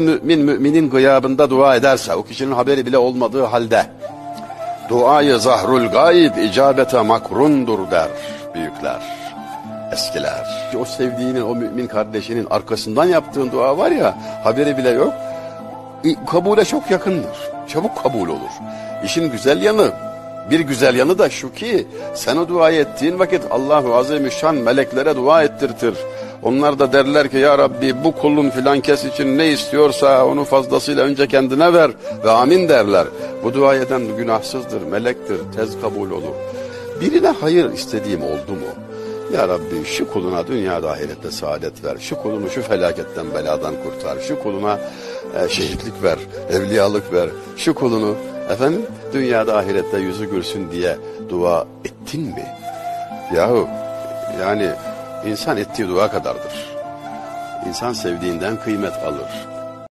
Mümin müminin gıyabında dua ederse, o kişinin haberi bile olmadığı halde, duayı zahrul gayb icabete makrundur der büyükler, eskiler. O sevdiğinin, o mümin kardeşinin arkasından yaptığın dua var ya, haberi bile yok, kabule çok yakındır. Çabuk kabul olur. İşin güzel yanı, bir güzel yanı da şu ki, sen o duayı ettiğin vakit Allahu Azimüşşan meleklere dua ettirtir. Onlar da derler ki ya Rabbi bu kulun filan kes için ne istiyorsa onu fazlasıyla önce kendine ver ve amin derler. Bu dua eden günahsızdır, melektir, tez kabul olur. Birine hayır istediğim oldu mu? Ya Rabbi şu kuluna dünyada ahirette saadet ver. Şu kulunu şu felaketten beladan kurtar. Şu kuluna e, şehitlik ver, evliyalık ver. Şu kulunu efendim dünyada ahirette yüzü gülsün diye dua ettin mi? Yahu yani İnsan ettiği dua kadardır. İnsan sevdiğinden kıymet alır.